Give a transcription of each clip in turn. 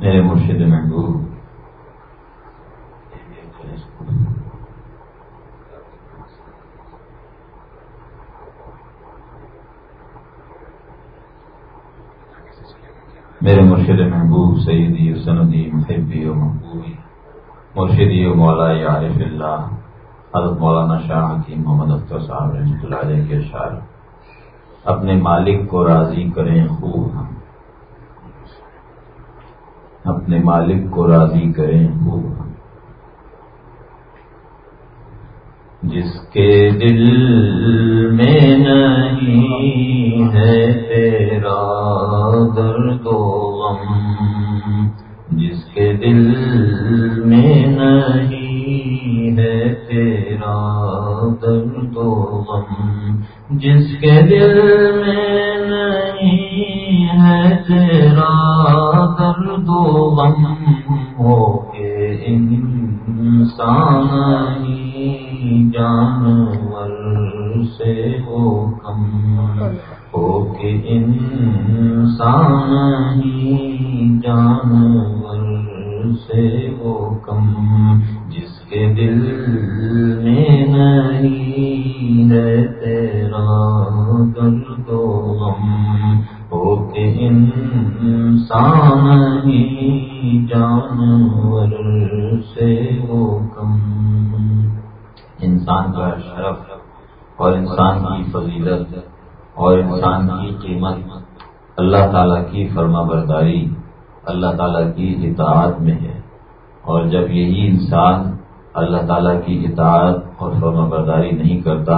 میرے مرشد محبوب۔ میرے مرشد محبوب، سیدی سندی، محبی و محبوبی، مرشدی و مولا عارف اللہ، حضرت مولانا شاہ کی محمد اختر صاحب رحمۃ اللہ علیہ کے شاعر اپنے مالک کو راضی کریں خوب ہم۔ اپنے مالک کو راضی کریں۔ خوب ہم جس کے دل میں نہیں ہے تیرا درد و غم، جس کے دل میں نہیں ہے تیرا درد و غم جس کے دل میں نہیں ہے تیرا درد و غم ہو کے انسان جانور سے وہ کم۔ ہو کہ انسان ہی جانور سے وہ کم۔ جس کے دل میں نہیں ہے تیرا درد و غم ہو کہ انسان ہی جانور سے وہ کم انسان کا شرف اور انسان کی فضیلت اور انسان کی قیمت اللہ تعالیٰ کی فرما برداری اللہ تعالیٰ کی اطاعت میں ہے اور جب یہی انسان اللہ تعالیٰ کی اطاعت اور فرما برداری نہیں کرتا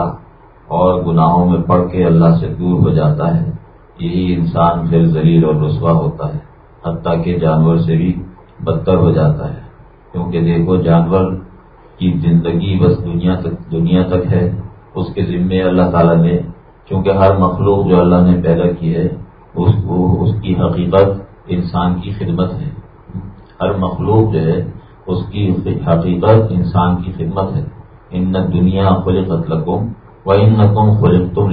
اور گناہوں میں پڑھ کے اللہ سے دور ہو جاتا ہے، یہی انسان پھر ذلیل اور رسوا ہوتا ہے، حتیٰ کہ جانور سے بھی بدتر ہو جاتا ہے۔ کیونکہ دیکھو، جانور کی زندگی بس دنیا تک دنیا تک ہے، اس کے ذمے اللہ تعالیٰ نے، کیونکہ ہر مخلوق جو اللہ نے پیدا کی ہے، اس کو، اس کی حقیقت انسان کی خدمت ہے۔ ہر مخلوق جو ہے اس کی حقیقت انسان کی خدمت ہے۔ ان دنیا خلقت لکم و ان نقم خلق تم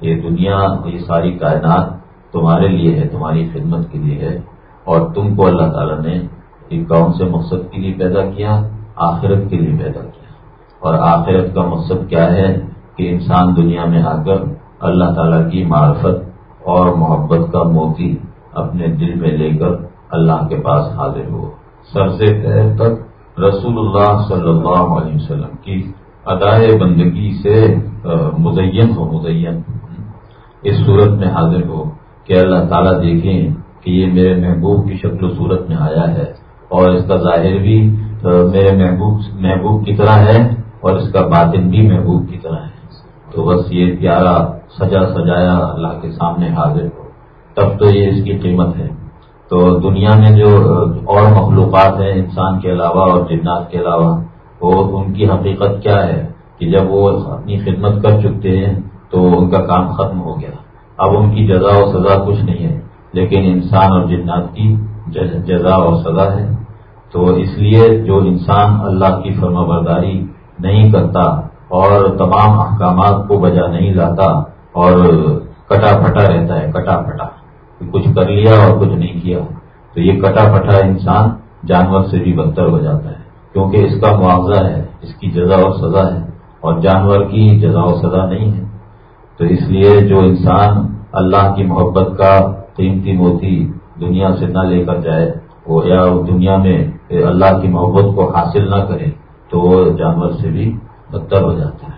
یہ دنیا یہ ساری کائنات تمہارے لیے ہے، تمہاری خدمت کے لیے ہے۔ اور تم کو اللہ تعالیٰ نے ایک کون سے مقصد کے لیے پیدا کیا؟ آخرت کے لیے پیدا کیا۔ اور آخرت کا مقصد کیا ہے؟ کہ انسان دنیا میں آ کر اللہ تعالیٰ کی معرفت اور محبت کا موتی اپنے دل میں لے کر اللہ کے پاس حاضر ہو۔ سر سے پیر تک رسول اللہ صلی اللہ علیہ وسلم کی ادائے بندگی سے مزین ہو مزین۔ اس صورت میں حاضر ہو کہ اللہ تعالیٰ دیکھیں کہ یہ میرے محبوب کی شکل و صورت میں آیا ہے اور اس کا ظاہر بھی میرے محبوب محبوب کی طرح ہے اور اس کا باطن بھی محبوب کی طرح ہے۔ تو بس یہ پیارا سجا سجایا اللہ کے سامنے حاضر ہو۔ تب تو یہ اس کی قیمت ہے۔ تو دنیا میں جو اور مخلوقات ہیں انسان کے علاوہ اور جنات کے علاوہ، وہ ان کی حقیقت کیا ہے کہ جب وہ اپنی خدمت کر چکتے ہیں تو ان کا کام ختم ہو گیا۔ اب ان کی جزا و سزا کچھ نہیں ہے، لیکن انسان اور جنات کی جزا اور سزا ہے۔ تو اس لیے جو انسان اللہ کی فرما برداری نہیں کرتا اور تمام احکامات کو بجا نہیں لاتا اور کٹا پھٹا رہتا ہے، کٹا پھٹا۔ کچھ کر لیا اور کچھ نہیں کیا، تو یہ کٹا پھٹا انسان جانور سے بھی بدتر ہو جاتا ہے، کیونکہ اس کا معاوضہ ہے، اس کی جزا اور سزا ہے، اور جانور کی جزا و سزا نہیں ہے۔ تو اس لیے جو انسان اللہ کی محبت کا قیمتی موتی دنیا سے نہ لے کر جائے، وہ یا دنیا میں اللہ کی محبت کو حاصل نہ کرے، تو وہ جانور سے بھی بدتر ہو جاتا ہے۔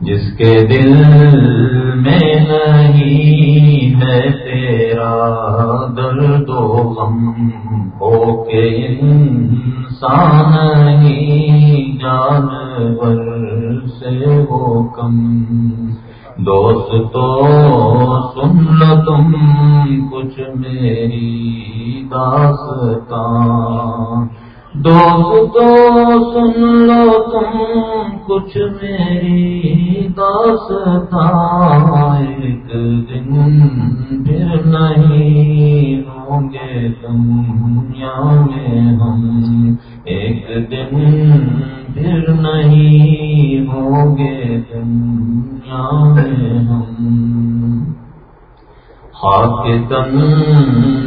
جس کے دل میں نہیں ہے تیرا درد و غم، ہو کے انسان ہی جانور سے وہ کم۔ دوست تو سن لو تم کچھ میری داستان۔ دوست سن لو تم کچھ میری داستان، ایک دن پھر نہیں ہوں گے تم میں ہم۔ ایک دن پھر نہیں ہوں گے تم خاک تن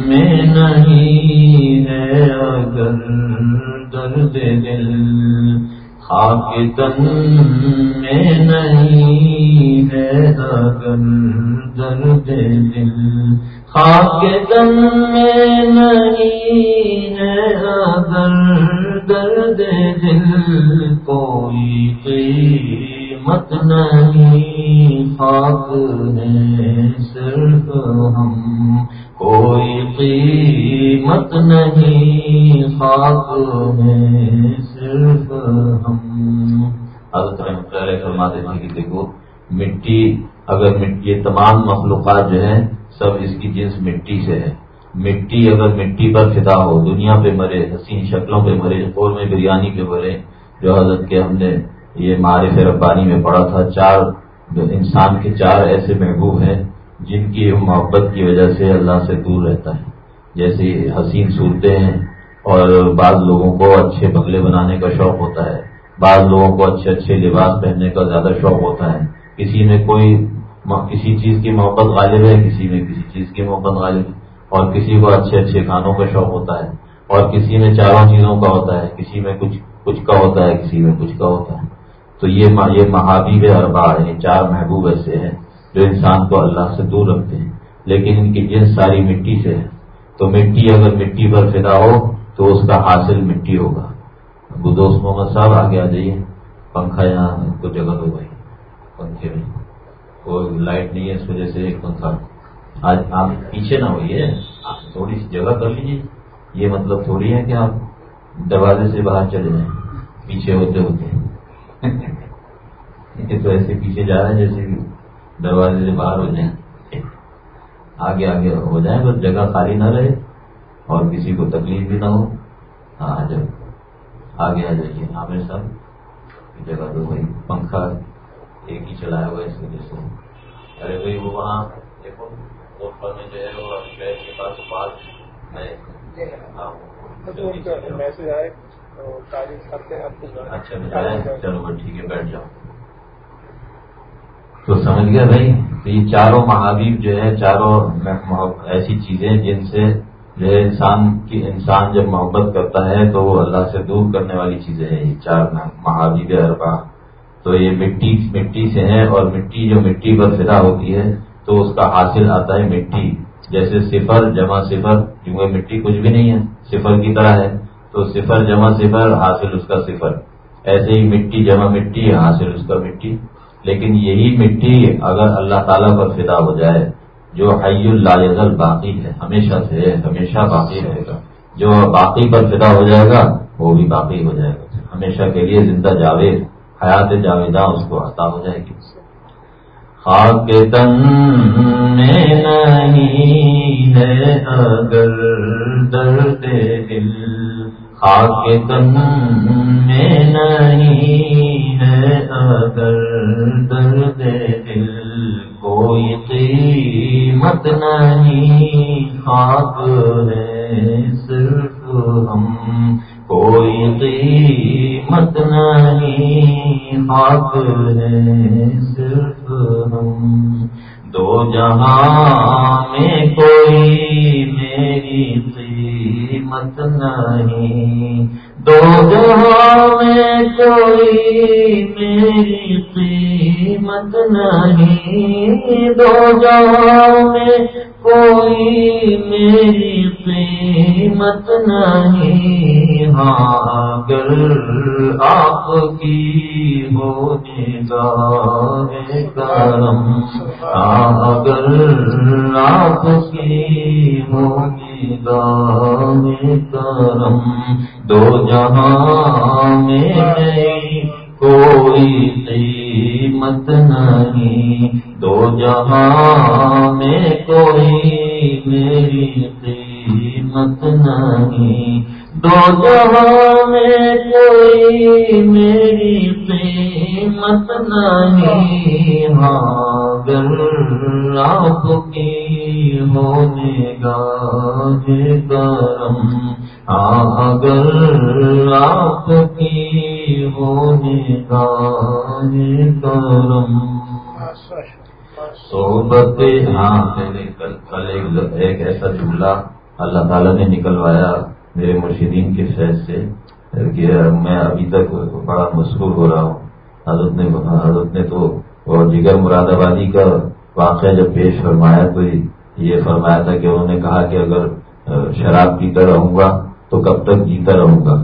میں نہیں ہے اگر درد دل، خاک تن میں نہیں ہے اگر درد دل۔ خاک تن میں نہیں ہے اگر درد دل، کوئی قیمت نہیں خاک ہے، صرف ہم۔ کوئی قیمت نہیں، خاک ہے، صرف ہم۔ حضرت رحمت اللہ فرماتے ہیں کہ دیکھو، مٹی، اگر یہ تمام مخلوقات جو ہیں، سب اس کی جنس مٹی سے ہے مٹی اگر مٹی پر فدا ہو، دنیا پہ مرے، حسین شکلوں پہ مرے قور میں بریانی پہ مرے، جو حضرت کے ہم نے یہ معرف ربانی میں پڑھا تھا، چار انسان کے چار ایسے محبوب ہیں جن کی محبت کی وجہ سے اللہ سے دور رہتا ہے۔ جیسے حسین صورتیں ہیں اور بعض لوگوں کو اچھے بگلے بنانے کا شوق ہوتا ہے، بعض لوگوں کو اچھے اچھے لباس پہننے کا زیادہ شوق ہوتا ہے۔ کسی میں کوئی کسی چیز کی محبت غالب ہے، کسی میں کسی چیز کی محبت غالب ہے، اور کسی کو اچھے اچھے کھانوں کا شوق ہوتا ہے، اور کسی میں چاروں چیزوں کا ہوتا ہے، کسی میں کچھ کچھ کا ہوتا ہے، کسی میں کچھ کا ہوتا ہے۔ تو یہ یہ محابیب اربا ہیں چار محبوب ایسے ہیں جو انسان کو اللہ سے دور رکھتے ہیں، لیکن ان کی جنس ساری مٹی سے ہے۔ تو مٹی اگر مٹی پر فدا ہو، تو اس کا حاصل مٹی ہوگا۔ بدوس محمد صاحب آگے آ جائیے۔ پنکھا یہاں کو جگہ دو بھائی۔ پنکھے میں۔ کوئی لائٹ نہیں ہے، اس وجہ سے ایک پنکھا۔ آج آپ پیچھے نہ ہوئیے تھوڑی سی جگہ کر لیجیے۔ یہ مطلب تھوڑی ہے کہ آپ دروازے سے باہر چلے جائیں، پیچھے ہوتے ہوتے۔ تو ایسے پیچھے جا رہے ہیں جیسے دروازے سے باہر ہو جائیں آگے آگے ہو جائیں بس جگہ خالی نہ رہے اور کسی کو تکلیف بھی نہ ہو ہاں آ جاؤ آگے آ جائیے عامر صاحب جگہ دو بھائی پنکھا ایک ہی چلایا ہوا اس وجہ سے ارے بھائی وہ وہاں دیکھو میں جو ہے وہ کے پاس ہاں میسج آئے اچھا چلو ٹھیک ہے بیٹھ جاؤ تو سمجھ گیا بھائی؟ تو یہ چاروں محابیب جو ہے چاروں ایسی چیزیں جن سے جو ہے انسان کی انسان جب محبت کرتا ہے تو وہ اللہ سے دور کرنے والی چیزیں ہیں۔ یہ چار محابیب اربا تو یہ مٹی مٹی سے ہے اور مٹی جو مٹی پر فدا ہوتی ہے تو اس کا حاصل آتا ہے مٹی۔ جیسے صفر جمع صفر کیونکہ مٹی کچھ بھی نہیں ہے صفر کی طرح ہے۔ تو صفر جمع صفر حاصل اس کا صفر۔ ایسے ہی مٹی جمع مٹی، حاصل اس کا مٹی۔ لیکن یہی مٹی اگر اللہ تعالیٰ پر فدا ہو جائے، جو حی اللہ باقی ہے، ہمیشہ سے ہمیشہ باقی رہے گا۔ جو باقی پر فدا ہو جائے گا، وہ بھی باقی ہو جائے گا۔ ہمیشہ کے لیے زندہ جاوید، حیات جاویدہ اس کو عطا ہو جائے گی خاک تن میں نہیں ہے اگر درد دل خاک تن میں نہیں ہے اگر درد دل کوئی قیمت نہیں خاک ہے صرف ہم کوئی قیمت نہیں خاک ہے صرف ہم دو جہاں میں کوئی میری قیمت نہیں دو جہاں میں کوئی میری قیمت نہیں۔ دو جہاں میں کوئی میری قیمت نہیں۔ ہاں اگر آپ کی ہو نگاہ کرم ہاں اگر آپ کی ہو نگاہ کرم دو جہاں میں کوئی قیمت نہیں۔ دو جہاں میں کوئی میری قیمت نہیں۔ دو جہاں میں کوئی میری قیمت نہیں ہاں گر آپ کی ہونے گا کرم ہاں اگر آپ کی ہونے گا کرم صحبت ہاں میں نے کل ایک ایسا جملہ اللہ تعالیٰ نے نکلوایا۔ میرے مرشدین کے فیض سے، کہ میں ابھی تک بڑا مشہور ہو رہا ہوں۔ حضرت نے حضرت نے تو جگر مراد آبادی کا واقعہ جب پیش فرمایا تو یہ فرمایا تھا کہ انہوں نے کہا کہ اگر شراب پیتا رہوں گا تو کب تک جیتا رہوں گا۔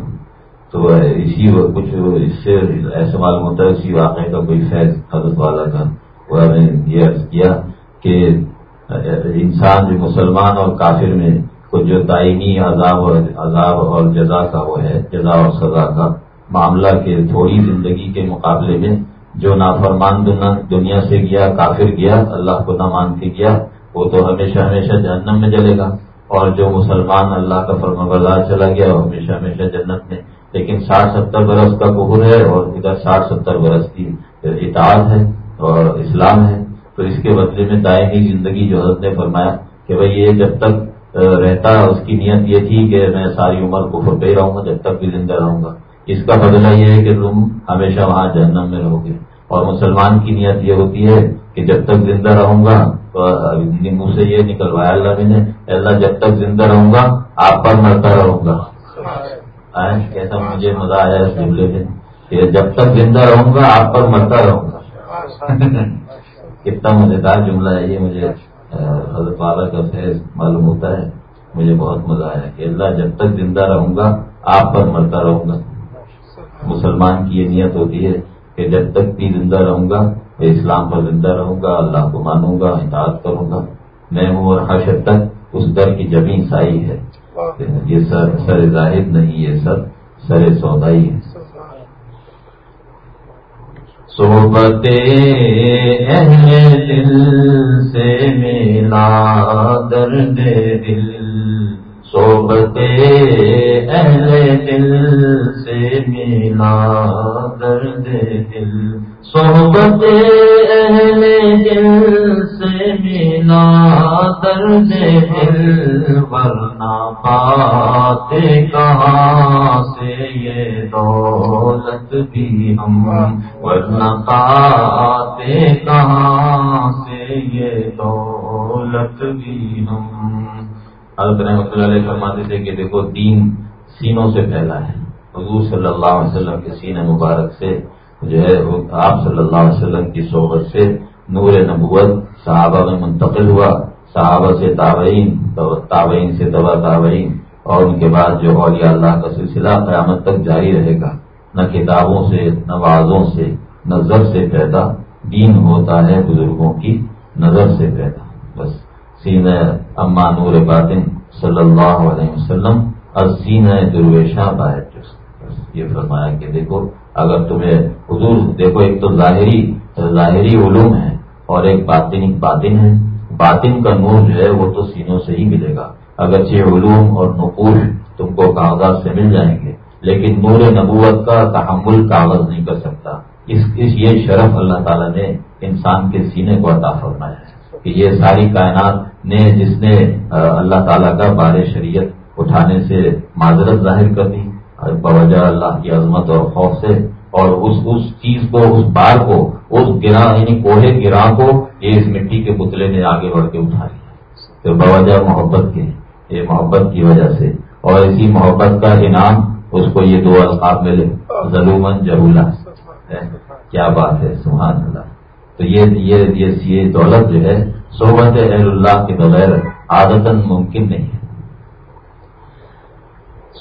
تو اسی کچھ اس سے ایسا معلوم ہوتا ہے اسی واقعے کا کوئی فیض حضرت والا کا وہ نے یہ عرض کیا کہ انسان جو مسلمان اور کافر میں کچھ جو دائمی عذاب اور عذاب اور جزا کا وہ ہے، جزا اور سزا کا معاملہ کے تھوڑی زندگی کے مقابلے میں جو نافرمان دنیا سے گیا، کافر گیا، اللہ کو نہ مان کے گیا، وہ تو ہمیشہ ہمیشہ جہنم میں جلے گا۔ اور جو مسلمان اللہ کا فرما بردار چلا گیا، وہ ہمیشہ ہمیشہ جنت میں۔ لیکن ساٹھ ستر برس کا کہر ہے اور ادھر ساٹھ ستر برس کی اطاعت ہے اور اسلام ہے۔ تو اس کے بدلے میں دائمی زندگی جو حضرت نے فرمایا کہ بھائی یہ جب تک رہتا اس کی نیت یہ تھی کہ میں ساری عمر کو پہ رہوں گا جب تک بھی زندہ رہوں گا۔ اس کا بدلہ یہ ہے کہ تم ہمیشہ وہاں جہنم میں رہو گے۔ اور مسلمان کی نیت یہ ہوتی ہے کہ جب تک زندہ رہوں گا تو منہ سے یہ نکلوایا اللہ نے اللہ جب تک زندہ رہوں گا آپ پر مرتا رہوں گا۔ کیسا مجھے مزہ آیا اس جملے میں کہ جب تک زندہ رہوں گا آپ پر مرتا رہوں گا۔ کتنا مزیدار جملہ ہے یہ مجھے۔ حضرت والا کا فیض معلوم ہوتا ہے۔ مجھے بہت مزہ آیا کہ اللہ جب تک زندہ رہوں گا آپ پر مرتا رہوں گا۔ مسلمان کی یہ نیت ہوتی ہے کہ جب تک بھی زندہ رہوں گا میں اسلام پر زندہ رہوں گا اللہ کو مانوں گا اطاعت کروں گا۔ میں ہوں اور حشر تک اس در کی جبیں سائی ہے۔ یہ سر سر ظاہر نہیں یہ سر سر سودائی ہے۔ صحبت اہل دل سے میلا درد دل صحبت اہل دل سے میلا درد دل۔ صحبت اہل دل سے مینا درد دل۔ ورنہ پاتے کہاں سے یہ دولت بھی ہم۔ ورنہ پاتے کہاں سے یہ دولت بھی ہم۔ حضرت رحمۃ اللہ علیہ فرماتے تھے کہ دیکھو، دین سینوں سے پھیلا ہے۔ حضور صلی اللہ علیہ وسلم کے سینہ مبارک سے جو ہے، آپ صلی اللہ علیہ وسلم کی صحبت سے نور نبوت صحابہ میں منتقل ہوا۔ صحابہ سے تابعین تابعین سے دبا تابعین۔ اور ان کے بعد جو اولیاء اللہ کا سلسلہ قیامت تک جاری رہے گا۔ نہ کتابوں سے، نہ وازوں سے نظر سے پیدا۔ دین ہوتا ہے بزرگوں کی نظر سے پیدا۔ بس۔ سین اما نور باطن صلی اللہ علیہ وسلم، اور سین درویشہ بس یہ فرمایا کہ دیکھو، اگر تمہیں حضور، دیکھو، ایک تو ظاہری ظاہری علوم ہے اور ایک باطن باطن ہے باطن کا نور جو ہے وہ تو سینوں سے ہی ملے گا۔ اگرچہ علوم اور نقوش تم کو کاغذات سے مل جائیں گے، لیکن نور نبوت کا تحمل کاغذ نہیں کر سکتا۔ اس اس یہ شرف اللہ تعالیٰ نے انسان کے سینے کو عطا فرمایا ہے۔ کہ یہ ساری کائنات نے جس نے اللہ تعالیٰ کا بار شریعت اٹھانے سے معذرت ظاہر کر دی بوجہ اللہ کی عظمت اور خوف سے، اور اس اس چیز کو، اس بار کو، اس گرا یعنی کوہے گرا کو یہ اس مٹی کے پتلے نے آگے بڑھ کے اٹھا لیا۔ تو بوجہ محبت کے، یہ محبت کی وجہ سے۔ اور اسی محبت کا انعام اس کو یہ دو القاب ملے ظلمن جہولا۔ کیا بات ہے، سبحان اللہ۔ تو یہ یہ یہ دولت جو ہے صحبت اہل اللہ کے بغیر عادت ممکن نہیں ہے۔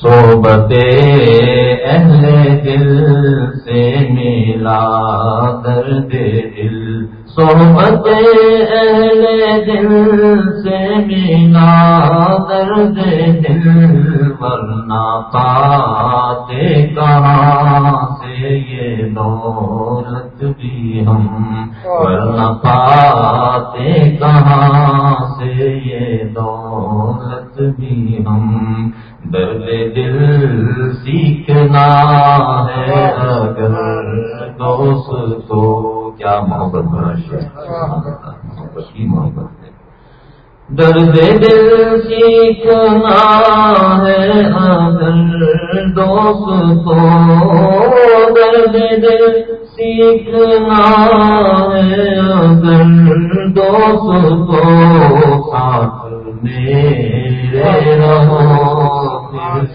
صحبت اہل دل سے ملا درد دل۔ صحبت اہل دل سے ملا درد دل۔ ورنہ پاتے کہاں سے یہ دولت بھی ہم۔ ورنہ پاتے کہاں سے یہ دولت بھی ہم۔ درد دل سیکھنا ہے اگر دوست تو کیا محبت محبت کی محبت ہے۔ درد دل سیکھنا ہے اگر دوست کو درد دل سیکھنا ہے اگر دوست کو ساتھ میرے رہو، پھر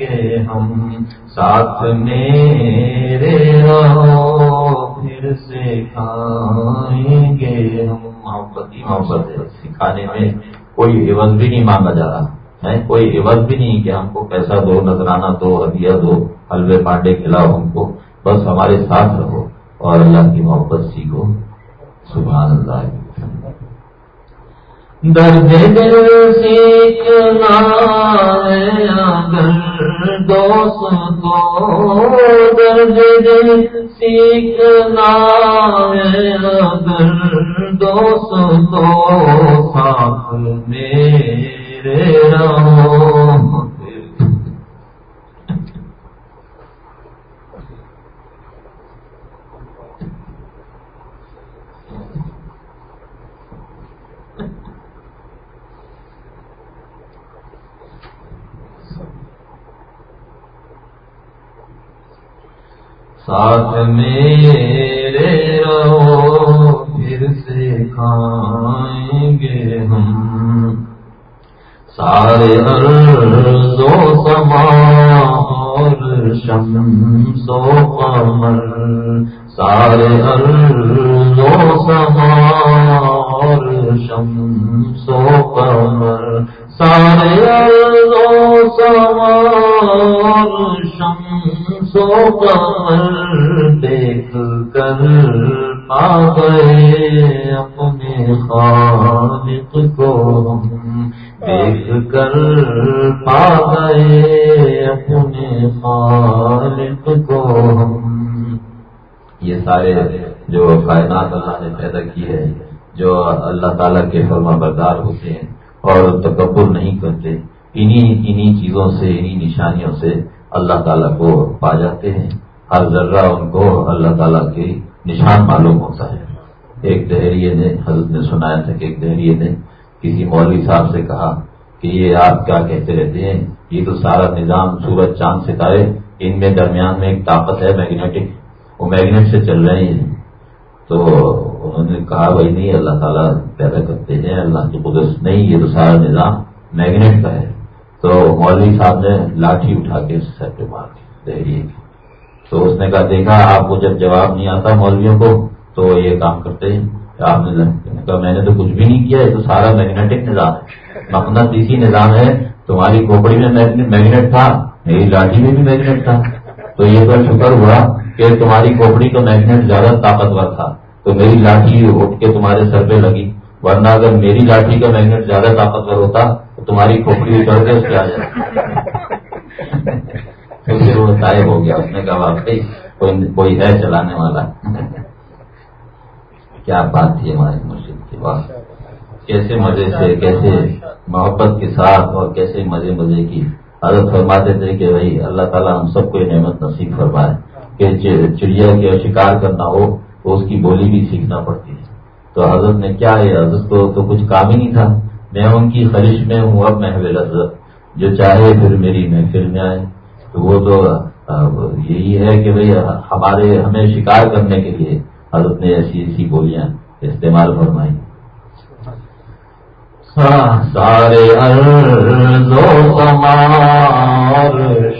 گے ہم۔ ساتھ میرے رہو، پھر سکھائیں گے ہم۔ محبت محبت سکھانے میں کوئی ایون بھی نہیں مانگا جا رہا۔ ہے کوئی عوض بھی نہیں کہ ہم کو پیسہ دو، نذرانہ دو، ہدیہ دو، حلوے پانڈے کھلاؤ ہم کو۔ بس ہمارے ساتھ رہو اور اللہ کی محبت سیکھو۔ سبحان اللہ۔ درد دل سیکھنا اگر دوست کو درد دل سیکھنا اگر دوست کو ساتھ ساتھ میرے رہو پھر سے کھائیں گے ہم۔ سارے ارض و سما اور شمس و قمر، سارے ارض و سما اور شمس و قمر، سارے ارض و سما اور شمس سو پر دیکھ کر پا گئے اپنے خالق کو دیکھ کر پا گئے اپنے خالق کو یہ سارے جو کائنات اللہ نے پیدا کی ہے جو اللہ تعالیٰ کے فرما بردار ہوتے ہیں اور تکبر نہیں کرتے، انہی انہی چیزوں سے، انہی نشانیوں سے اللہ تعالیٰ کو پا جاتے ہیں۔ ہر ذرہ ان کو اللہ تعالیٰ کے نشان معلوم ہوتا ہے۔ ایک دہریے نے، حضرت نے سنایا تھا کہ ایک دہریے نے کسی مولوی صاحب سے کہا کہ یہ آپ کیا کہتے رہتے ہیں؟ یہ تو سارا نظام سورج، چاند، ستارے، ان میں درمیان میں ایک طاقت ہے، میگنیٹک۔ وہ میگنیٹ سے چل رہے ہیں۔ تو انہوں نے کہا، بھائی نہیں، اللہ تعالیٰ پیدا کرتے ہیں، اللہ کی قدرت نہیں، یہ تو سارا نظام میگنیٹ کا ہے۔ تو مولوی صاحب نے لاٹھی اٹھا کے سر پہ مار دی، دہریے کی۔ تو اس نے کہا، دیکھا، آپ کو جب جواب نہیں آتا مولویوں کو، تو یہ کام کرتے ہیں، آپ نے کہا، میں نے تو کچھ بھی نہیں کیا، یہ تو سارا میگنیٹک نظام ہے۔ مقنت اسی نظام ہے، تمہاری کھوپڑی میں میگنیٹ تھا، میری لاٹھی میں بھی میگنیٹ تھا۔ تو یہ تو شکر ہوا کہ تمہاری کھوپڑی کا میگنیٹ زیادہ طاقتور تھا۔ تو میری لاٹھی اٹھ کے تمہارے سر پہ لگی، ورنہ اگر میری لاٹھی کا میگنیٹ زیادہ طاقتور ہوتا، تو تمہاری کھوپڑی چڑھ کے اس پہ آ جائے پھر وہ غائب ہو گیا، اس نے کہا، واقعی کوئی ہے چلانے والا؟ کیا بات تھی ہماری مسجد کی؟ بات کیسے مزے سے، کیسے محبت کے ساتھ اور کیسے مزے مزے کی۔ حضرت فرماتے تھے کہ بھائی، اللہ تعالیٰ ہم سب کو یہ نعمت نصیب فرمائے کہ چڑیا کے شکار کرنا ہو تو اس کی بولی بھی سیکھنا پڑتی ہے۔ تو حضرت نے کیا ہے حضرت کو تو کچھ کام ہی نہیں تھا۔ میں ان کی خواہش میں ہوں، اب محو حضرت، جو چاہے پھر میری محفل میں آئے۔ تو وہ تو یہی ہے کہ بھئی ہمارے ہمیں شکار کرنے کے لیے حضرت نے ایسی ایسی بولیاں استعمال فرمائی ہاں، سارے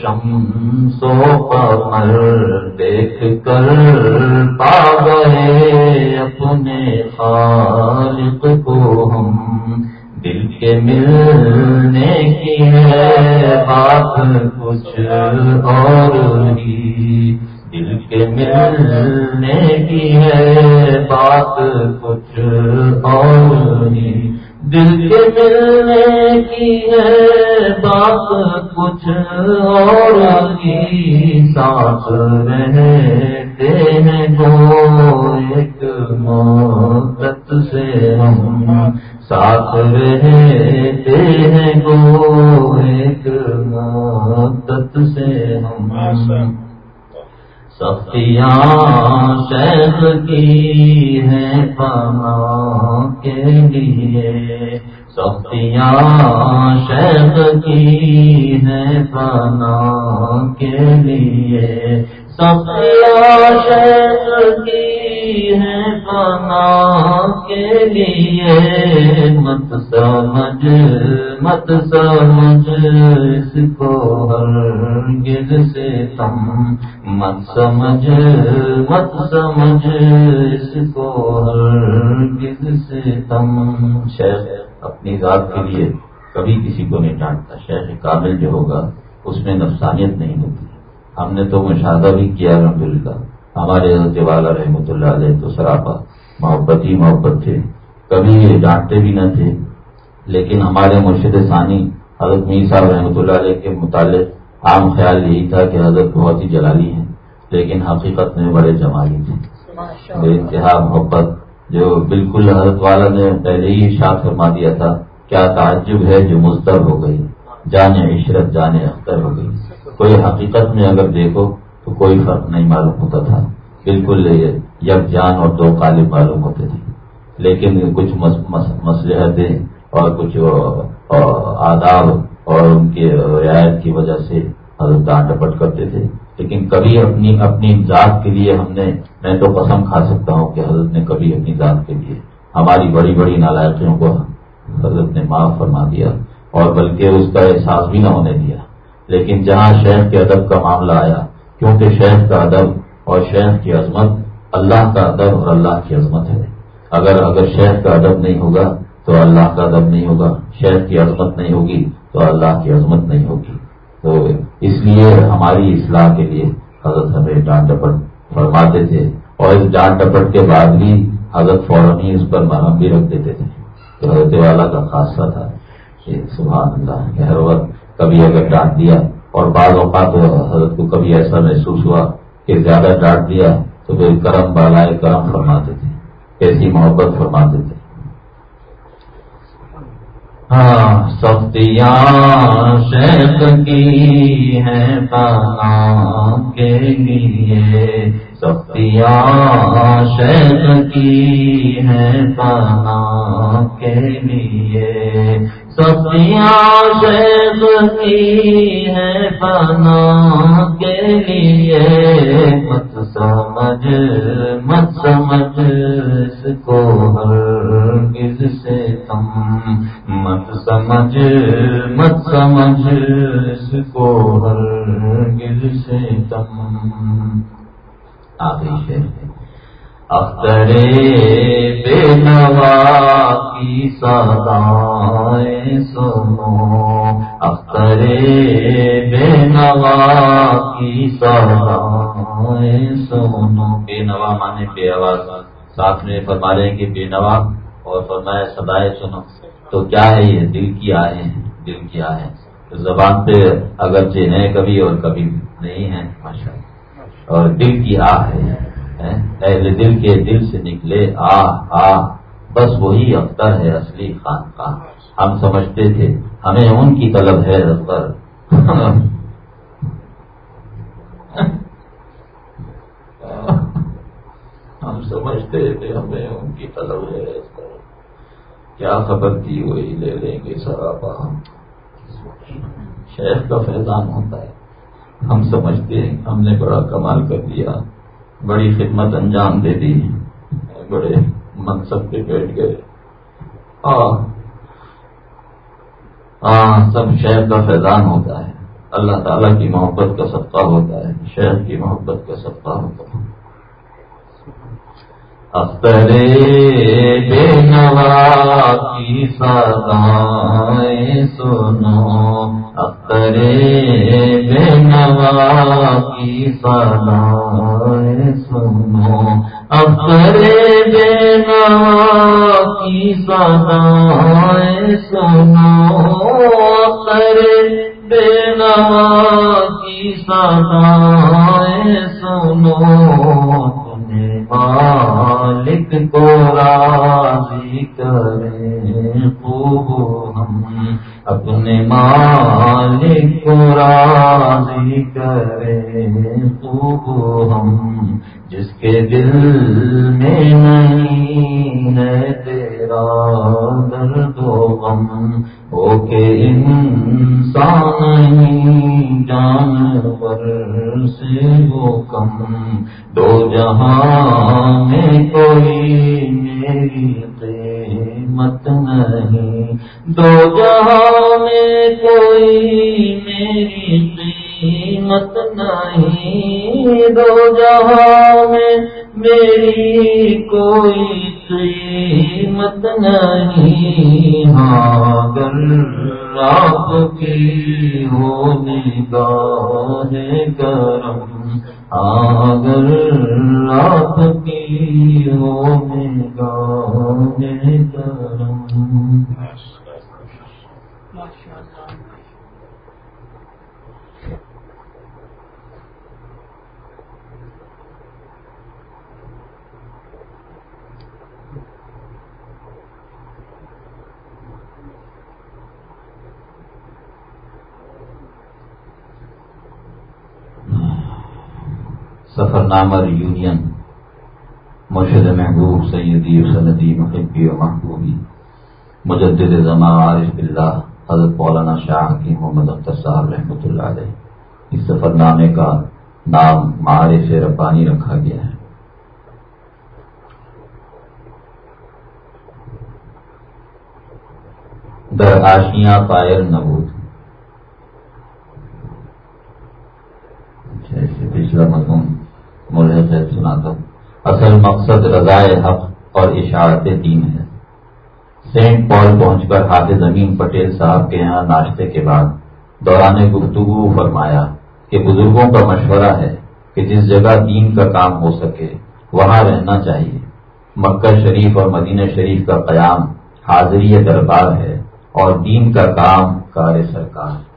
شمس و قمر دیکھ کر پا گئے اپنے خالق کو ہم۔ دل کے ملنے کی ہے بات کچھ اور ہی دل کے ملنے کی ہے بات کچھ اور ہی دل کے ملنے کی ہے بات کچھ اور ہی ساتھ رہتے ہیں گو ایک مدت سے ہم۔ ساتھ رہتے ہیں گو ایک مدت سے ہم سختیاں شیخ کی ہیں پنا کے لیے سختیاں شیخ کی ہیں پنا کے لیے کی ہے پنا کے لیے۔ مت سمجھ مت سمجھ، اس کو ہر گز سے تم۔ مت سمجھ مت سمجھ، اس کو ہر گز سے تم۔ شہر اپنی ذات کے لیے کبھی کسی کو نہیں ڈانٹتا۔ شہر کامل جو ہوگا، اس میں نفسانیت نہیں ہوتی۔ ہم نے تو مشاہدہ بھی کیا الحمد للہ ہمارے حضرت والا رحمۃ اللہ علیہ تو سراپا محبت ہی محبت تھے۔ کبھی یہ ڈانٹتے بھی نہ تھے۔ لیکن ہمارے مرشد ثانی حضرت میر صاحب رحمۃ اللہ علیہ کے متعلق عام خیال یہی تھا کہ حضرت بہت ہی جلالی ہیں لیکن حقیقت میں بڑے جمالی تھے۔ بے انتہا محبت جو بالکل حضرت والا نے پہلے ہی شاد فرما دیا تھا کیا تعجب ہے جو مستر ہو گئی۔ جانے عشرت جانے اختر ہو گئی۔ کوئی حقیقت میں اگر دیکھو تو کوئی فرق نہیں معلوم ہوتا تھا۔ بالکل یک جان اور دو کالے معلوم ہوتے تھے۔ لیکن کچھ مسلحتیں اور کچھ آداب اور ان کی رعایت کی وجہ سے حضرت ڈانٹ ڈپٹ کرتے تھے۔ لیکن کبھی اپنی اپنی ذات کے لیے ہم نے، میں تو قسم کھا سکتا ہوں کہ حضرت نے کبھی اپنی ذات کے لیے ہماری بڑی بڑی نالائقیوں کو حضرت نے معاف فرما دیا اور بلکہ اس کا احساس بھی نہ ہونے دیا۔ لیکن جہاں شیخ کے ادب کا معاملہ آیا، کیونکہ شیخ کا ادب اور شیخ کی عظمت اللہ کا ادب اور اللہ کی عظمت ہے۔ اگر اگر شیخ کا ادب نہیں ہوگا تو اللہ کا ادب نہیں ہوگا، شیخ کی عظمت نہیں ہوگی تو اللہ کی عظمت نہیں ہوگی۔ تو اس لیے ہماری اصلاح کے لیے حضرت ہمیں ڈانٹ ڈپٹ فرماتے تھے اور اس ڈانٹ ڈپٹ کے بعد بھی حضرت فوراً ہی اس پر مرہم بھی رکھ دیتے تھے۔ تو حضرت والا کا خاصہ تھا سبحان اللہ ہر وقت کبھی اگر ڈانٹ دیا اور بعض اوقات حضرت کو کبھی ایسا محسوس ہوا کہ زیادہ ڈانٹ دیا تو پھر کرم بالائے کرم فرماتے تھے کیسی محبت فرماتے تھے۔ ہاں سختیاں شیخ کی ہیں پانا کے لیے۔ سختیاں شیخ کی ہیں پانا کے لیے۔ سفیاں کی ہے پنا کے لیے۔ مت سمجھ مت سمجھ اس کو ہر کس سے تم۔ مت سمجھ مت سمجھ اس کو ہر کس سے تم۔ آخری شہر اختر بے نوا کی سدائیں سنو۔ اختر بے نوا کی سدائیں سنو۔ بے نوا مانے بے آواز۔ ساتھ میں فرما رہے ہیں کہ بے نوا اور فرمائے سدائے سنو۔ تو کیا ہے یہ؟ دل کی آئے ہیں۔ دل کی آئے زبان پہ اگرچہ ہیں کبھی اور کبھی نہیں ہے ماشاء اور دل کی آ ہے۔ اہل دل کے دل سے نکلے، آ آ، بس وہی اختر ہے اصلی خان کا ہم سمجھتے تھے، ہمیں ان کی طلب ہے اختر ہم سمجھتے تھے، ہمیں ان کی طلب ہے اختر کیا خبر تھی وہی لے لیں گے سراپا ہم۔ شہر کا فیضان ہوتا ہے۔ ہم سمجھتے ہیں، ہم نے بڑا کمال کر دیا۔ بڑی خدمت انجام دے دی۔ بڑے منصب پہ بیٹھ گئے۔ ہاں سب شہر کا فیضان ہوتا ہے۔ اللہ تعالیٰ کی محبت کا صدقہ ہوتا ہے۔ شہر کی محبت کا صدقہ ہوتا ہے۔ اخترے بے نوا کی سدائیں سنو۔ اخترے بے نوا کی سدائیں سنو۔ اخترے بے نوا کی سدائیں سنو۔ اخترے بے نوا کی سدائیں سنو۔ مالک کو راضی کریں خوب ہم۔ اپنے مالک کو راضی کریں خوب ہم۔ جس کے دل میں نہیں ہے تیرا درد و غم ہو کے انسان جانور سے وہ کم۔ دو جہاں میں کوئی میری قیمت نہیں۔ دو جہاں میں کوئی میری قیمت نہیں دو جہاں میں میری کوئی قیمت نہیں۔ ہاں آپ کی ہو نگاہ کرم اگر ہاں، آپ کی ہو نگاہ کرم سفر نامر یونین، مرشد محبوب سیدی سندی محبی و محبوبی، مجدد زمان عارف اللہ حضرت مولانا شاہ کی محمد اختر صاحب رحمۃ اللہ علیہ۔ اس سفر نامے کا نام معارف ربانی رکھا گیا ہے۔ در آشیاں پائر نبود۔ اچھا، پچھلا مضمون۔ ملحق ہے سناتا ہوں۔ اصل مقصد رضائے حق اور اشاعت دین ہے۔ سینٹ پال پہنچ کر حافظ امین پٹیل صاحب کے یہاں ناشتے کے بعد دوران گفتگو فرمایا کہ بزرگوں کا مشورہ ہے کہ جس جگہ دین کا کام ہو سکے، وہاں رہنا چاہیے۔ مکہ شریف اور مدینہ شریف کا قیام حاضری دربار ہے اور دین کا کام کار سرکار۔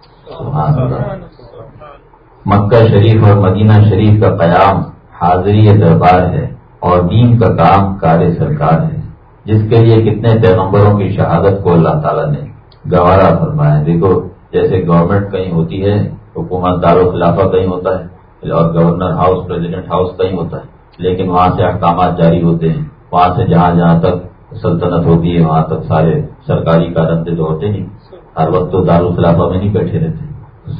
مکہ شریف اور مدینہ شریف کا قیام حاضری دربار ہے اور دین کا کام کار سرکار ہے۔ جس کے لیے کتنے پیغمبروں کی شہادت کو اللہ تعالیٰ نے گوارا فرمایا۔ دیکھو، جیسے گورنمنٹ کہیں ہوتی ہے، حکومت دارالخلافہ کہیں ہوتا ہے، اور گورنر ہاؤس پریزیڈنٹ ہاؤس کہیں ہوتا ہے، لیکن وہاں سے احکامات جاری ہوتے ہیں۔ وہاں سے جہاں جہاں تک سلطنت ہوتی ہے، وہاں تک سارے سرکاری کارندے تو ہوتے نہیں۔ ہر وقت تو دارالخلافہ میں نہیں بیٹھے رہتے،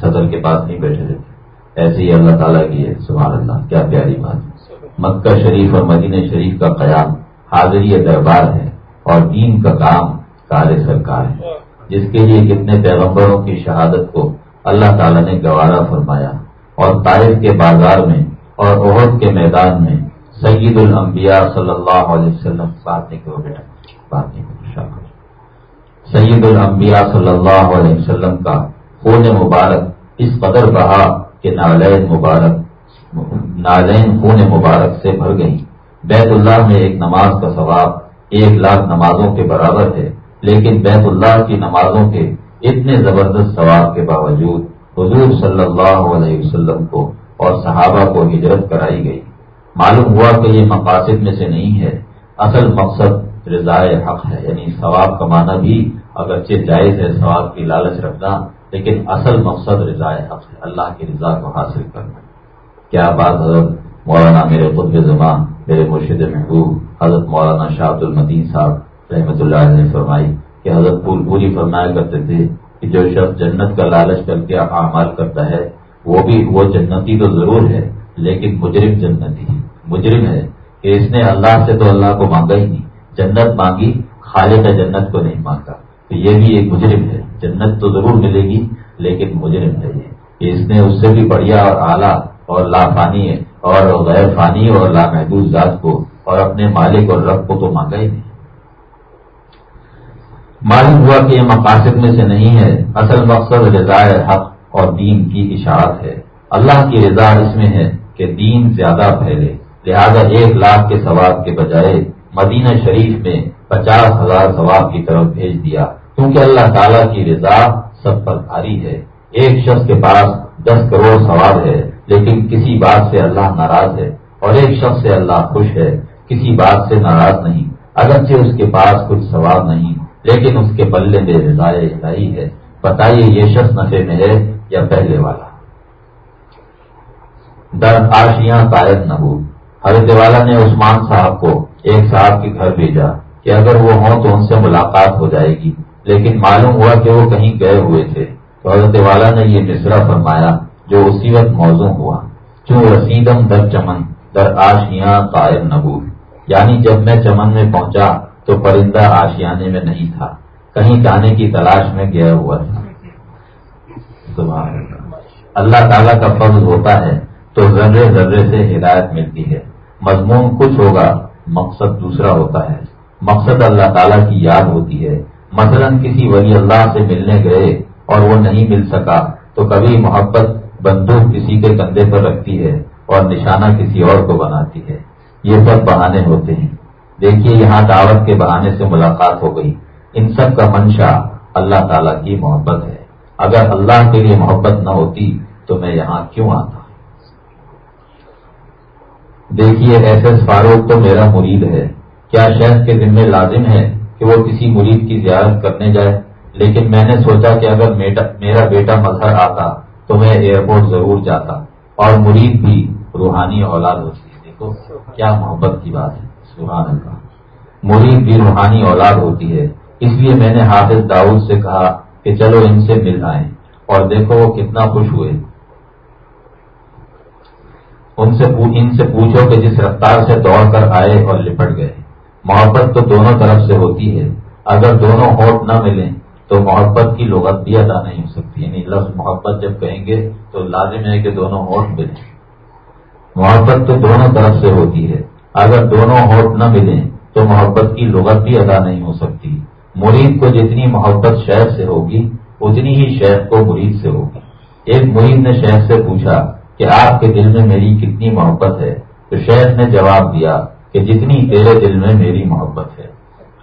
صدر کے پاس نہیں بیٹھے رہتے۔ ایسے ہی اللہ تعالیٰ کی ہے، سبحان اللہ، کیا پیاری بات۔ مکہ شریف اور مدینہ شریف کا قیام حاضری دربار ہے اور دین کا کام کار سرکار ہے۔ جس کے لیے کتنے پیغمبروں کی شہادت کو اللہ تعالیٰ نے گوارا فرمایا۔ اور طائف کے بازار میں اور عہد کے میدان میں سید الانبیاء صلی اللہ علیہ وسلم بات نہیں کرو بیٹا سید الانبیاء صلی اللہ علیہ وسلم کا خون مبارک اس قدر بہا کہ نالین مبارک، نالین خون مبارک سے بھر گئی بیت اللہ میں ایک نماز کا ثواب ایک لاکھ نمازوں کے برابر ہے، لیکن بیت اللہ کی نمازوں کے اتنے زبردست ثواب کے باوجود حضور صلی اللہ علیہ وسلم کو اور صحابہ کو ہجرت کرائی گئی۔ معلوم ہوا کہ یہ مقاصد میں سے نہیں ہے۔ اصل مقصد رضائے حق ہے یعنی ثواب کمانا بھی اگرچہ جائز ہے، ثواب کی لالچ رکھنا لیکن اصل مقصد رضا حق ہے اللہ کی رضا کو حاصل کرنا۔ کیا بات حضرت مولانا میرے قطب زمان میرے مرشد محبوب، حضرت مولانا شاہد المدین صاحب رحمۃ اللہ علیہ نے فرمائی کہ حضرت پور پوری فرمایا کرتے تھے کہ جو شخص جنت کا لالچ کر کے اعمال کرتا ہے، وہ بھی، وہ جنتی تو ضرور ہے، لیکن مجرم جنتی ہے۔ مجرم ہے کہ اس نے اللہ سے تو اللہ کو مانگا ہی نہیں، جنت مانگی، خالق جنت کو نہیں مانگا۔ تو یہ بھی ایک مجرم ہے۔ جنت تو ضرور ملے گی، لیکن مجرم ہے یہ کہ اس نے اس سے بھی بڑھیا اور اعلیٰ اور لا فانی اور غیر فانی اور لامحدود ذات کو اور اپنے مالک اور رب کو تو مانگا ہی نہیں۔ معلوم ہوا کہ یہ مقاصد میں سے نہیں ہے۔ اصل مقصد رضائے حق اور دین کی اشاعت ہے۔ اللہ کی رضا اس میں ہے کہ دین زیادہ پھیلے۔ لہذا ایک لاکھ کے ثواب کے بجائے مدینہ شریف میں پچاس ہزار ثواب کی طرف بھیج دیا۔ کیونکہ اللہ تعالیٰ کی رضا سب پر بھاری ہے۔ ایک شخص کے پاس دس کروڑ ثواب ہے، لیکن کسی بات سے اللہ ناراض ہے اور ایک شخص سے اللہ خوش ہے، کسی بات سے ناراض نہیں۔ اگرچہ اس کے پاس کچھ ثواب نہیں، لیکن اس کے بلے میں رضا الہی ہے۔ بتائیے، یہ شخص نشے میں ہے یا پہلے والا؟ در آشیاں قائد نہ ہو۔ حضرت والا نے عثمان صاحب کو ایک صاحب کے گھر بھیجا کہ اگر وہ ہوں تو ان سے ملاقات ہو جائے گی۔ لیکن معلوم ہوا کہ وہ کہیں گئے ہوئے تھے۔ تو حضرت والا نے یہ مصرا فرمایا جو اسی وقت موزوں ہوا۔ چوں رسیدم در چمن، در آشیاں قائر نبول یعنی جب میں چمن میں پہنچا تو پرندہ آشیانے میں نہیں تھا۔ کہیں جانے کی تلاش میں گیا ہوا تھا۔ اللہ تعالیٰ کا فضل ہوتا ہے تو ذرے ذرے سے ہدایت ملتی ہے۔ مضمون کچھ ہوگا، مقصد دوسرا ہوتا ہے۔ مقصد اللہ تعالیٰ کی یاد ہوتی ہے۔ مثلا کسی ولی اللہ سے ملنے گئے اور وہ نہیں مل سکا، تو کبھی محبت بندوق کسی کے کندھے پر رکھتی ہے اور نشانہ کسی اور کو بناتی ہے۔ یہ سب بہانے ہوتے ہیں۔ دیکھیے، یہاں دعوت کے بہانے سے ملاقات ہو گئی۔ ان سب کا منشا اللہ تعالیٰ کی محبت ہے۔ اگر اللہ کے لیے محبت نہ ہوتی تو میں یہاں کیوں آتا؟ دیکھیے ایس ایس فاروق تو میرا مرید ہے۔ کیا شہر کے ذمے لازم ہے کہ وہ کسی مرید کی زیارت کرنے جائے۔ لیکن میں نے سوچا کہ اگر میرا بیٹا مظہر آتا تو میں ایئرپورٹ ضرور جاتا اور مرید بھی روحانی اولاد ہوتی ہے دیکھو، کیا محبت کی بات ہے۔ سبحان اللہ۔ مرید بھی روحانی اولاد ہوتی ہے۔ اس لیے میں نے حافظ داؤد سے کہا کہ چلو ان سے مل آئیں۔ اور دیکھو وہ کتنا خوش ہوئے۔ ان سے ان سے پوچھو کہ جس رفتار سے دوڑ کر آئے اور لپٹ گئے۔ محبت تو دونوں طرف سے ہوتی ہے۔ اگر دونوں ہوٹ نہ ملیں تو محبت کی لغت بھی ادا نہیں ہو سکتی۔ یعنی لفظ محبت جب کہیں گے تو لازم ہے کہ دونوں ہوٹ ملیں۔ محبت تو دونوں طرف سے ہوتی ہے۔ اگر دونوں ہوٹ نہ ملیں تو محبت کی لغت بھی ادا نہیں ہو سکتی۔ مرید کو جتنی محبت شہر سے ہوگی، اتنی ہی شیخ کو مرید سے ہوگی۔ ایک مرید نے شیخ سے پوچھا کہ آپ کے دل میں میری کتنی محبت ہے؟ تو شیخ نے جواب دیا کہ جتنی تیرے دل میں میری محبت ہے،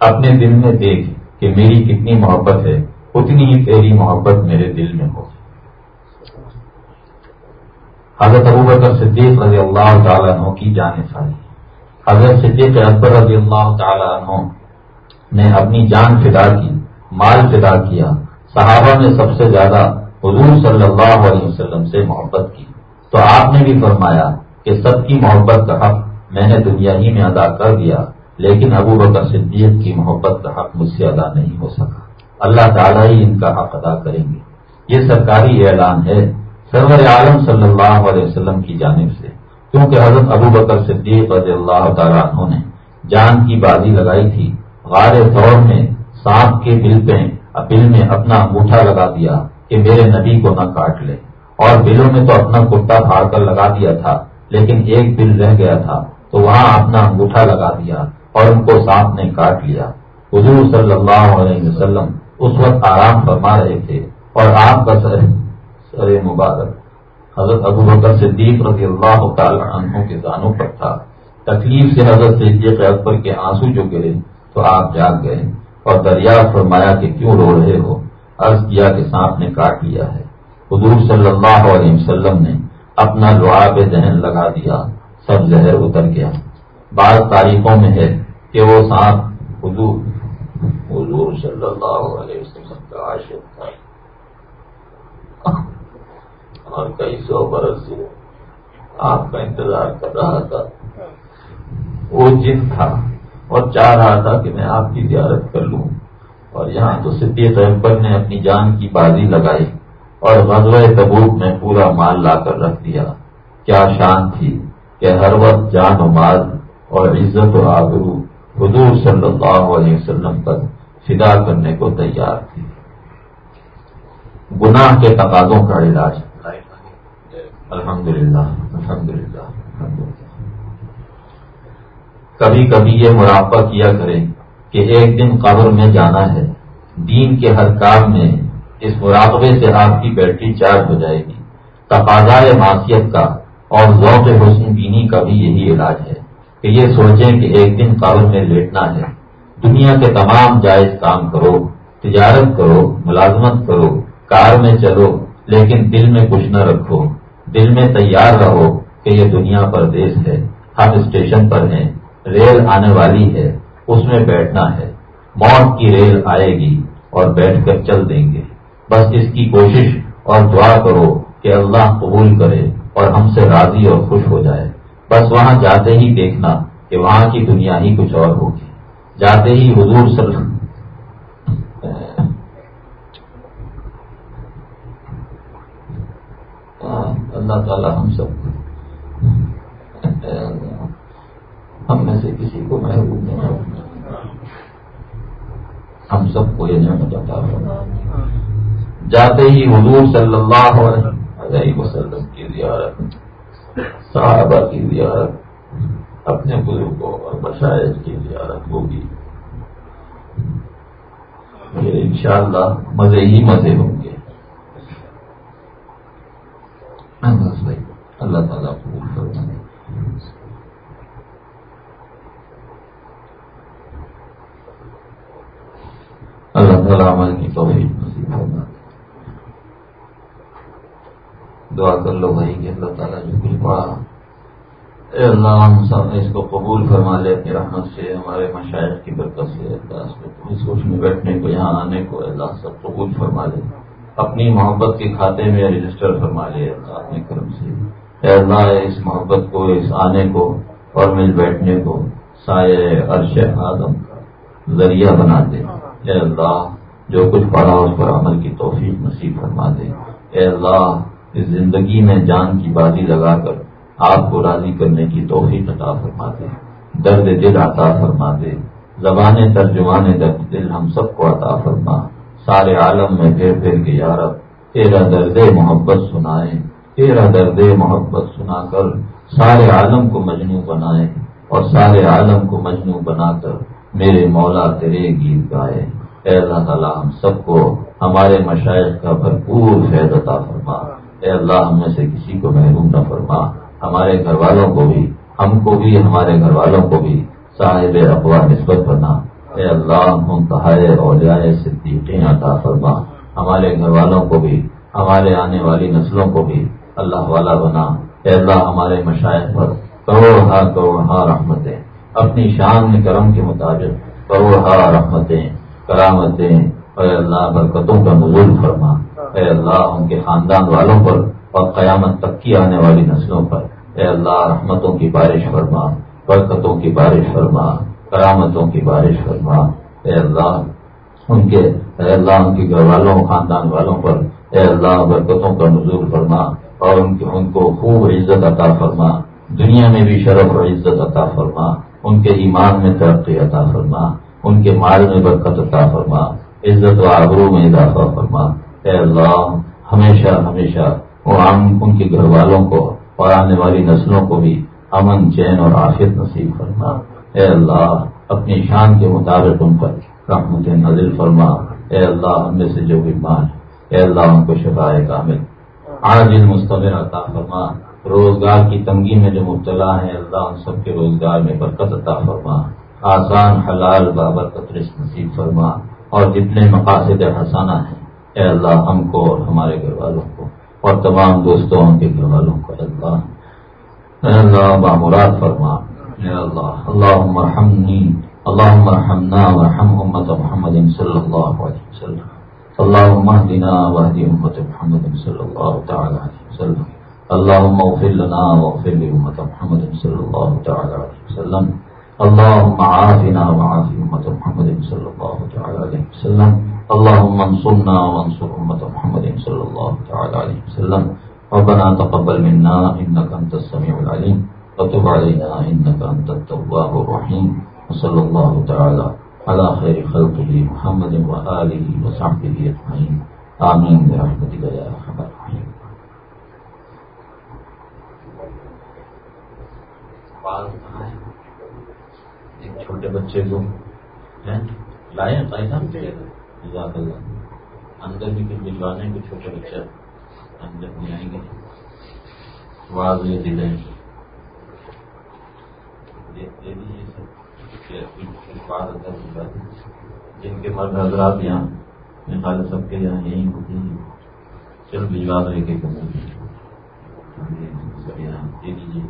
اپنے دل میں دیکھ کہ میری کتنی محبت ہے، اتنی ہی تیری محبت میرے دل میں ہو۔ حضرت ابو بکر صدیق رضی اللہ تعالیٰ عنہ کی جان ساری۔ حضرت صدیق اکبر رضی اللہ تعالیٰ عنہ نے اپنی جان فدا کی، مال فدا کیا، صحابہ نے سب سے زیادہ حضور صلی اللہ علیہ وسلم سے محبت کی۔ تو آپ نے بھی فرمایا کہ سب کی محبت کا حق میں نے دنیا ہی میں ادا کر دیا، لیکن ابو بکر صدیق کی محبت کا حق مجھ سے ادا نہیں ہو سکا۔ اللہ تعالیٰ ہی ان کا حق ادا کریں گے۔ یہ سرکاری اعلان ہے سرور عالم صلی اللہ علیہ وسلم کی جانب سے۔ کیونکہ حضرت ابو بکر صدیق رضی اللہ تعالیٰ عنہ نے جان کی بازی لگائی تھی، غار دور میں سانپ کے بل پہ، بل میں اپنا انگوٹھا لگا دیا کہ میرے نبی کو نہ کاٹ لے۔ اور بلوں میں تو اپنا کتا پھاڑ کر لگا دیا تھا، لیکن ایک بل رہ گیا تھا۔ تو وہاں اپنا انگوٹھا لگا دیا اور ان کو سانپ نے کاٹ لیا۔ حضور صلی اللہ علیہ وسلم اس وقت آرام فرما رہے تھے اور آپ کا سر سر مبارک۔ حضرت ابو بکر صدیق رضی اللہ تعالی عنہ کے دانوں پر تھا۔ تکلیف سے حضرت صدیق اکبر کے آنسو جو گرے تو آپ جاگ گئے اور دریا فرمایا کہ کیوں رو رہے ہو؟ عرض کیا کہ سانپ نے کاٹ لیا ہے۔ حضور صلی اللہ علیہ وسلم نے اپنا لعاب ذہن لگا دیا۔ سب زہر اتر گیا۔ بعض تاریخوں میں ہے کہ وہ سانپ حضور حضور صلی اللہ علیہ وسلم کا عاشق تھا۔ اور کئی سو برس سے آپ کا انتظار کر رہا تھا۔ وہ جن تھا اور چاہ رہا تھا کہ میں آپ کی زیارت کر لوں۔ اور یہاں تو صدیق اکبر نے اپنی جان کی بازی لگائی اور غزوہ تبوک میں پورا مال لا کر رکھ دیا۔ کیا شان تھی۔ کہ ہر وقت جان و مال اور عزت و آبرو حضور صلی اللہ علیہ وسلم پر فدا کرنے کو تیار تھی۔ گناہ کے تقاضوں کا علاج۔ الحمد للہ الحمد للہ کبھی کبھی یہ مراقبہ کیا کریں کہ ایک دن قبر میں جانا ہے۔ دین کے ہر کام میں اس مراقبے سے آپ کی بیٹری چارج ہو جائے گی۔ تقاضا معاشیت کا اور ذوق حسن بینی کا بھی یہی علاج ہے کہ یہ سوچیں کہ ایک دن قابل میں لیٹنا ہے۔ دنیا کے تمام جائز کام کرو، تجارت کرو، ملازمت کرو، کار میں چلو، لیکن دل میں کچھ نہ رکھو۔ دل میں تیار رہو کہ یہ دنیا پر دیش ہے۔ ہم اسٹیشن پر ہیں، ریل آنے والی ہے، اس میں بیٹھنا ہے۔ موت کی ریل آئے گی اور بیٹھ کر چل دیں گے۔ بس اس کی کوشش اور دعا کرو کہ اللہ قبول کرے۔ اور ہم سے راضی اور خوش ہو جائے۔ بس وہاں جاتے ہی دیکھنا کہ وہاں کی دنیا ہی کچھ اور ہوگی۔ جاتے ہی حضور صلی اللہ تعالی ہم سب ہم میں سے کسی کو محبوب نہیں ہم سب کو یہ نعمت چاہتا ہوں جاتے ہی حضور صلی اللہ علیہ وسلم کی زیارت، صحابہ کی زیارت، اپنے بزرگوں اور مشاہد کی زیارت ہوگی۔ پھر انشاءاللہ مزے ہی مزے ہوں گے۔ بس بھائی، اللہ تعالیٰ قبول فرمائے اللہ تعالیٰ عمل کی توفیق نصیب فرما دعا کر لو بھائی کہ اللہ تعالیٰ جو کچھ پڑھا اے اللہ ہم سب نے اس کو قبول فرما لے، اپنی رحمت سے، ہمارے مشاعر کی برکت سے، اللہ اس کو میں بیٹھنے کو، یہاں آنے کو اللہ سب قبول فرما لے۔ اپنی محبت کے کھاتے میں رجسٹر فرما لے اللہ اپنے کرم سے۔ اے اللہ اس محبت کو، اس آنے کو اور مل بیٹھنے کو سائے عرش آدم کا ذریعہ بنا دے۔ اے اللہ جو کچھ پڑھا اس پر عمل کی توفیق نصیب فرما دے۔ اے اللہ اس زندگی میں جان کی بازی لگا کر آپ کو راضی کرنے کی توفیق عطا فرما دے درد دل عطا فرما دے زبان ترجمان درد دل ہم سب کو عطا فرما، سارے عالم میں پھر پھر کے یارب تیرا درد محبت سنائے، تیرا درد محبت سنا کر سارے عالم کو مجنو بنائے اور سارے عالم کو مجنو بنا کر میرے مولا تیرے گیت گائے۔ اے اللہ تعالیٰ، ہم سب کو ہمارے مشاعر کا بھرپور فیض عطا فرما۔ اے اللہ، ہم میں سے کسی کو محروم نہ فرما۔ ہمارے گھر والوں کو بھی، ہم کو بھی، ہمارے گھر والوں کو بھی صاحب اقوا نسبت بنا اے اللہ منتہائے اولیاء صدیقین عطا فرما۔ ہمارے گھر والوں کو بھی، ہمارے آنے والی نسلوں کو بھی اللہ والا بنا۔ اے اللہ، ہمارے مشاعر پر کروڑ ہا کروڑ ہا رحمتیں۔ اپنی شان کرم کے مطابق کروڑ ہا رحمتیں، کرامتیں۔ اے اللہ، برکتوں کا نزول فرما۔ اے اللہ، ان کے خاندان والوں پر اور قیامت تک کی آنے والی نسلوں پر۔ اے اللہ، رحمتوں کی بارش فرما، برکتوں کی بارش فرما، کرامتوں کی بارش فرما۔ اے اللہ، ان کے، اے اللہ، ان کے گھر والوں، خاندان والوں پر اے اللہ، برکتوں کا نزول فرما اور ان ان کو خوب عزت عطا فرما۔ دنیا میں بھی شرف اور عزت عطا فرما۔ ان کے ایمان میں ترقی عطا فرما۔ ان کے مال میں برکت عطا فرما۔ عزت و آبرو میں اضافہ فرما۔ اے اللہ، ہمیشہ ہمیشہ وہ ان کے گھر والوں کو اور آنے والی نسلوں کو بھی امن، چین اور آفیت نصیب فرما۔ اے اللہ، اپنی شان کے مطابق ان پر رحمت نظر فرما۔ اے اللہ، ہم میں سے جو بیمار اے اللہ ان کو شفائے کامل۔ آج ان مستمر عطا فرما۔ روزگار کی تنگی میں جو مبتلا ہے اللہ، ان سب کے روزگار میں برکت عطا فرما۔ آسان، حلال بابرکت رس نصیب فرما۔ اور جتنے مقاصد حسانہ ہیں اے اللہ، ہم کو اور ہمارے گھر والوں کو اور تمام دوستوں کے گھر والوں کو اے اللہ۔ اے اللہ، بامراد فرما۔ اے اللہ اللہ مرحمنی اللہ مرحمنا ورحم امت محمد صلی اللہ علیہ وسلم۔ اللهم اهدنا واهد امت محمد صلی اللہ تعالی علیہ وسلم۔ اللهم اغفر لنا واغفر لامت محمد صلی اللہ تعالی علیہ وسلم۔ اللهم عافنا وعاف امت محمد صلی اللہ تعالی علیہ وسلم۔ اللهم انصرنا وانصر أمة محمد صلى الله تعالى عليه وسلم. ربنا تقبل منا، إنك أنت السميع العليم. وتب علينا، إنك أنت التواب الرحيم. وصلى الله تعالى على خير خلقه محمد وآله وصحبه أجمعين. آمين برحمتك يا أرحم الراحمين. ایک چھوٹے بچے کو لائے پیسہ جزاک اللہ۔ اندر بھی کچھ بھجوانے کچھ چھوٹے بچے اندر نہیں آئیں گے۔ واضح یہ دل ہے۔ جن کے مرد حضرات یہاں خیال سب کے یہاں یہی ہوتی ہیں بھجوا دو ایک ایک دے ہاں جی، ہاں جی، دیجیے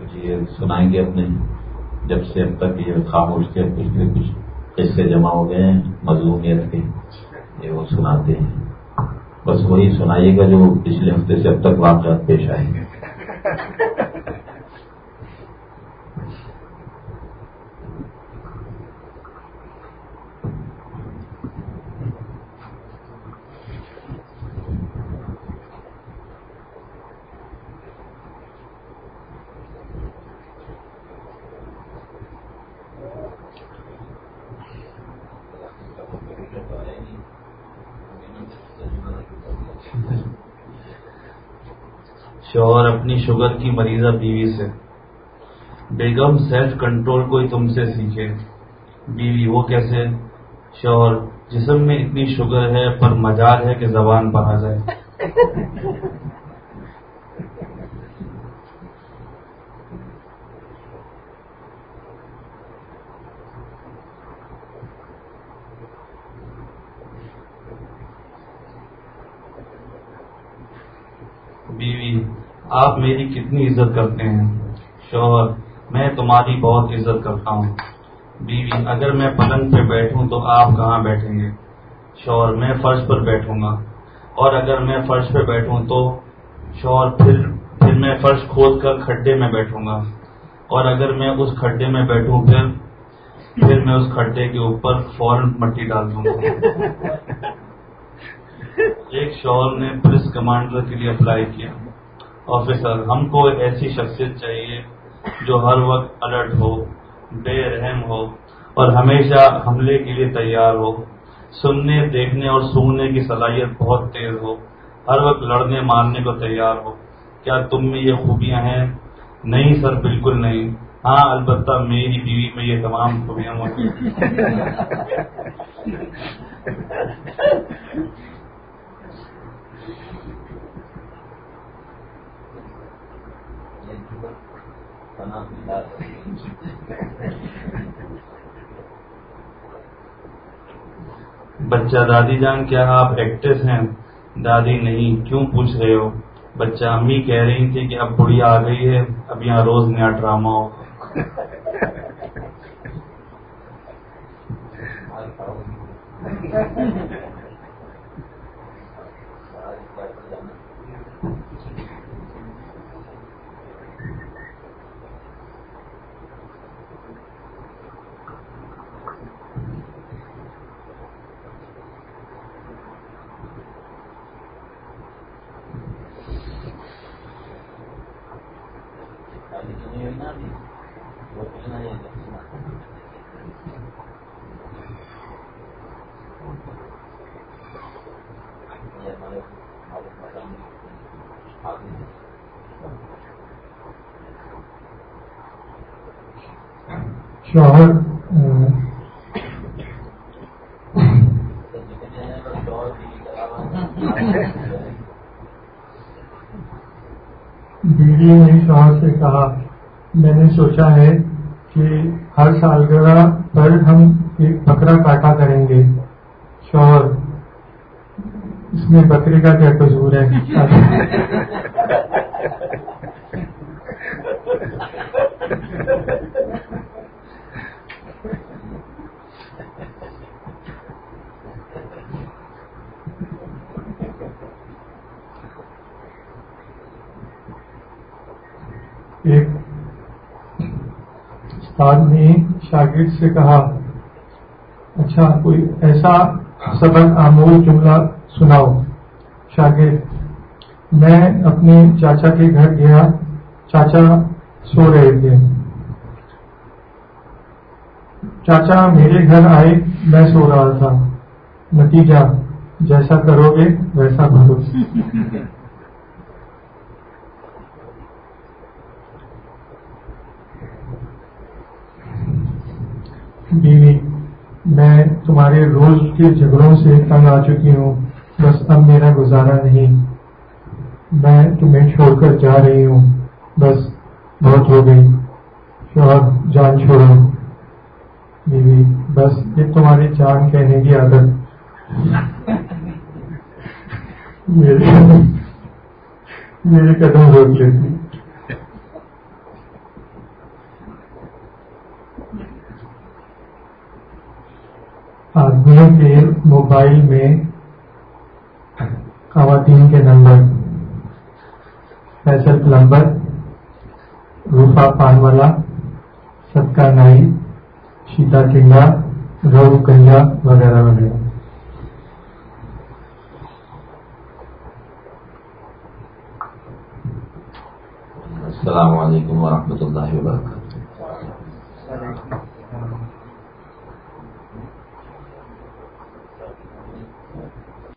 کچھ یہ سنائیں گے اپنے، جب سے اب تک یہ خاموش کے کچھ بھی کچھ قصے جمع ہو گئے ہیں مضمومیت کے، یہ وہ سناتے ہیں۔ بس وہی سنائیے گا جو پچھلے ہفتے سے اب تک واقعات پیش آئیں گے شوہر اپنی شوگر کی مریضہ بیوی سے۔ بیگم سیلف کنٹرول کوئی تم سے سیکھے۔ بیوی وہ کیسے؟ شوہر، جسم میں اتنی شوگر ہے، پر مزاج ہے کہ زبان پر آ جائے بیوی آپ میری کتنی عزت کرتے ہیں۔ شوہر، میں تمہاری بہت عزت کرتا ہوں۔ بیوی، اگر میں پلنگ پہ بیٹھوں تو آپ کہاں بیٹھیں گے؟ شوہر، میں فرش پر بیٹھوں گا۔ اور اگر میں فرش پہ بیٹھوں تو شوہر، پھر پھر میں فرش کھود کر کھڈے میں بیٹھوں گا۔ اور اگر میں اس کھڈے میں بیٹھوں، پھر پھر میں اس کھڈے کے اوپر فوراً مٹی ڈال دوں گا۔ ایک شوہر نے پولیس کمانڈر کے لیے اپلائی کیا۔ آفیسر، ہم کو ایسی شخصیت چاہیے جو ہر وقت الرٹ ہو، بے رحم ہو اور ہمیشہ حملے کے لیے تیار ہو۔ سننے، دیکھنے اور سونگنے کی صلاحیت بہت تیز ہو۔ ہر وقت لڑنے، مارنے کو تیار ہو۔ کیا تم میں یہ خوبیاں ہیں؟ نہیں سر، بالکل نہیں۔ ہاں البتہ میری بیوی میں یہ تمام خوبیاں موجود بچہ دادی جان کیا آپ ایکٹریس ہیں دادی نہیں کیوں پوچھ رہے ہو بچہ امی کہہ رہی تھی کہ اب بڑھیا آ گئی ہے اب یہاں روز نیا ڈرامہ ہو شوہر بیوی نے شوہر سے کہا، میں نے سوچا ہے کہ ہر سالگرہ پر ہم ایک بکرا کاٹا کریں گے۔ شوہر، اس میں بکرے کا کیا قصور ہے ایک استاد نے شاگرد سے کہا اچھا کوئی ایسا سبق آمول جملہ سناؤ. شاگرد، میں اپنے چاچا کے گھر گیا، چاچا سو رہے تھے. چاچا میرے گھر آئے، میں سو رہا تھا۔ نتیجہ، جیسا کرو گے ویسا بھرو. جی تمہارے روز کے جھگڑوں سے تنگ آ چکی ہوں۔ بس اب میرا گزارا نہیں۔ میں تمہیں چھوڑ کر جا رہی ہوں۔ بس بہت ہو گئی۔ شوہر جان چھوڑو۔ بیوی، بس یہ تمہاری جان کہنے کی عادت۔ میرے میرے قدم روک لیتی آدمیوں کے موبائل میں خواتین کے نمبر فیصل پلمبر روفا پان والا ستکا نائی شیتا کنڈا رو کنڈا وغیرہ وغیرہ۔ السلام علیکم ورحمۃ اللہ وبرکاتہ۔